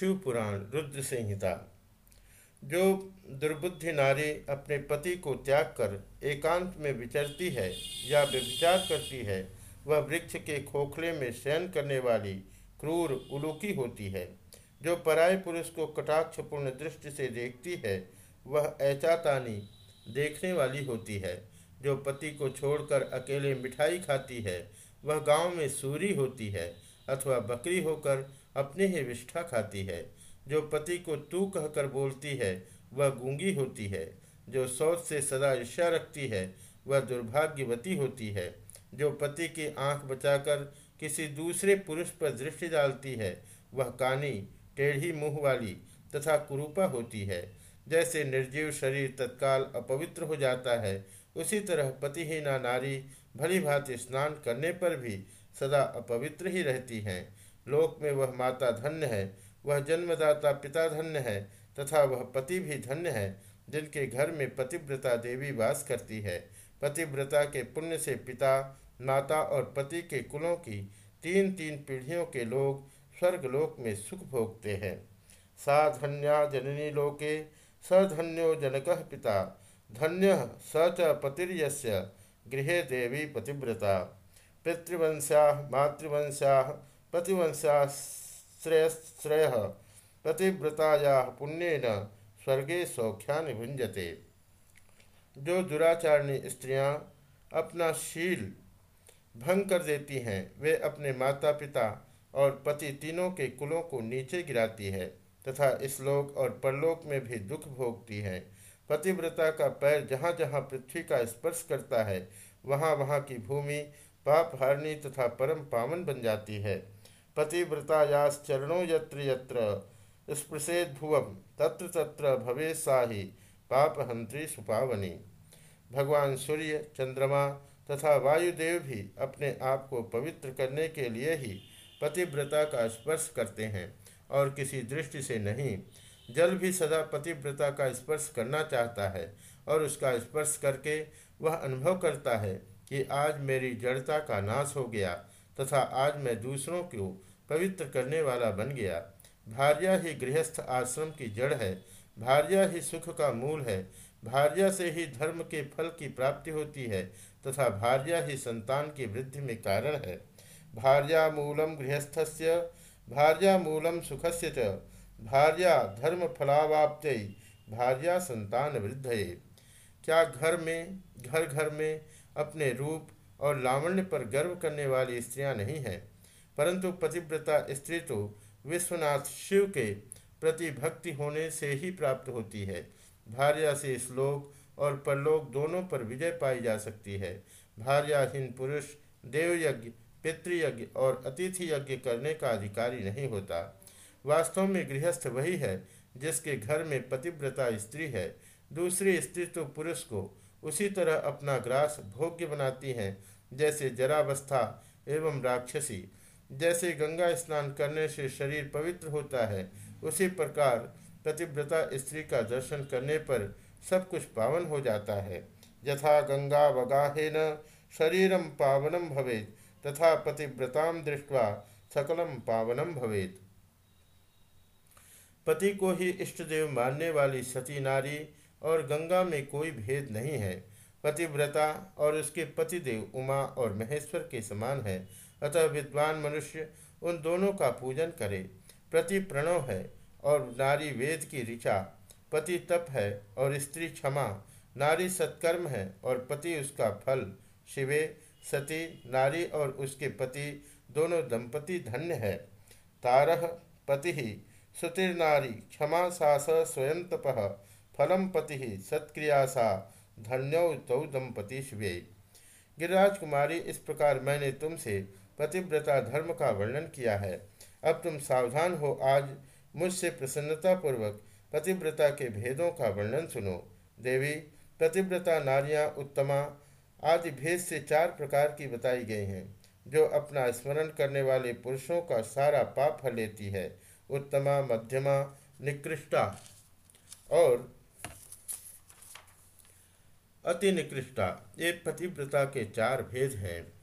शिव पुराण रुद्र संहिता। जो दुर्बुद्धि नारी अपने पति को त्याग कर एकांत में विचरती है या व्यभिचार करती है, वह वृक्ष के खोखले में शयन करने वाली क्रूर उलूकी होती है। जो पराय पुरुष को कटाक्षपूर्ण दृष्टि से देखती है, वह ऐचातानी देखने वाली होती है। जो पति को छोड़कर अकेले मिठाई खाती है, वह गाँव में सूरी होती है अथवा बकरी होकर अपनी ही विष्ठा खाती है। जो पति को तू कहकर बोलती है, वह गूँगी होती है। जो शौच से सदा ईर्ष्या रखती है, वह दुर्भाग्यवती होती है। जो पति की आँख बचाकर किसी दूसरे पुरुष पर दृष्टि डालती है, वह कानी, टेढ़ी मुँह वाली तथा कुरूपा होती है। जैसे निर्जीव शरीर तत्काल अपवित्र हो जाता है, उसी तरह पतिहीना नारी भली भांति स्नान करने पर भी सदा अपवित्र ही रहती हैं। लोक में वह माता धन्य है, वह जन्मदाता पिता धन्य है, तथा वह पति भी धन्य है, जिनके घर में पतिव्रता देवी वास करती है। पतिव्रता के पुण्य से पिता, माता और पति के कुलों की तीन तीन पीढ़ियों के लोग स्वर्गलोक में सुख भोगते हैं। सा धन्या जननी लोके, सधन्यो जनक पिता, धन्य स च पतिर्यस्य, गृह देवी पतिव्रता। पितृवंशा, मातृवंशा पतिवंशा श्रेय पतिव्रताया पुण्यन स्वर्गे सौख्या भुंजते जो दुराचारणी स्त्रियाँ अपना शील भंग कर देती हैं, वे अपने माता पिता और पति तीनों के कुलों को नीचे गिराती है, तथा इस लोक और परलोक में भी दुख भोगती हैं। पतिव्रता का पैर जहाँ जहाँ पृथ्वी का स्पर्श करता है वहाँ वहाँ की भूमि पाप हारनी तथा परम पावन बन जाती है। पतिव्रतायास चरणों यत्र यत्र। स्पृशेद भुवम तत्र तत्र भवे साही पाप हंत्री सुपावनी। भगवान सूर्य, चंद्रमा तथा वायुदेव भी अपने आप को पवित्र करने के लिए ही पतिव्रता का स्पर्श करते हैं और किसी दृष्टि से नहीं, जल भी सदा पतिव्रता का स्पर्श करना चाहता है और उसका स्पर्श करके वह अनुभव करता है कि आज मेरी जड़ता का नाश हो गया तथा आज मैं दूसरों को पवित्र करने वाला बन गया। भार्या ही गृहस्थ आश्रम की जड़ है। भार्या ही सुख का मूल है। भार्या से ही धर्म के फल की प्राप्ति होती है तथा भार्या ही संतान की वृद्धि में कारण है। भार्या मूलम गृहस्थस्य, भार्या मूलम सुखस्य च। भार्या धर्म फलावाप्त भार्या संतान वृद्धये। क्या घर में, घर घर में अपने रूप और लावण्य पर गर्व करने वाली स्त्रियाँ नहीं हैं, परंतु पतिव्रता स्त्री तो विश्वनाथ शिव के प्रति भक्ति होने से ही प्राप्त होती है। भार्या से श्लोक और परलोक दोनों पर विजय पाई जा सकती है। भार्याहीन पुरुष देवयज्ञ, पितृयज्ञ और अतिथि यज्ञ करने का अधिकारी नहीं होता। वास्तव में गृहस्थ वही है जिसके घर में पतिव्रता स्त्री है। दूसरी स्त्री तो पुरुष को उसी तरह अपना ग्रास भोग्य बनाती हैं, जैसे जरावस्था एवं राक्षसी। जैसे गंगा स्नान करने से शरीर पवित्र होता है, उसी प्रकार पतिव्रता स्त्री का दर्शन करने पर सब कुछ पावन हो जाता है। यथा गंगा वगाहेन शरीरम पावनम भवेत, तथा पतिव्रता दृष्टवा सकलम पावनम भवेत। पति को ही इष्ट देव मानने वाली सती नारी और गंगा में कोई भेद नहीं है। पतिव्रता और उसके पतिदेव उमा और महेश्वर के समान है। अतः विद्वान मनुष्य उन दोनों का पूजन करे। प्रति प्रणव है और नारी वेद की ऋचा। पति तप है और स्त्री क्षमा। नारी सत्कर्म है और पति उसका फल। शिवे, सती, नारी और उसके पति दोनों दंपति धन्य है। तारह, पति ही श्रुतिर्नारी क्षमा सास स्वयं तप फलम पति सत्क्रिया सा, धन्यौ तौ दंपति शिवे। गिरिराज कुमारी इस प्रकार मैंने तुमसे पतिव्रता धर्म का वर्णन किया है। अब तुम सावधान हो, आज मुझसे प्रसन्नतापूर्वक पतिव्रता के भेदों का वर्णन सुनो। देवी, पतिव्रता नारियाँ उत्तमा आदि भेद से चार प्रकार की बताई गई हैं, जो अपना स्मरण करने वाले पुरुषों का सारा पाप फल लेती है। उत्तमा, मध्यमा, निकृष्टा और अति निकृष्टा ये पतिव्रता के चार भेद हैं।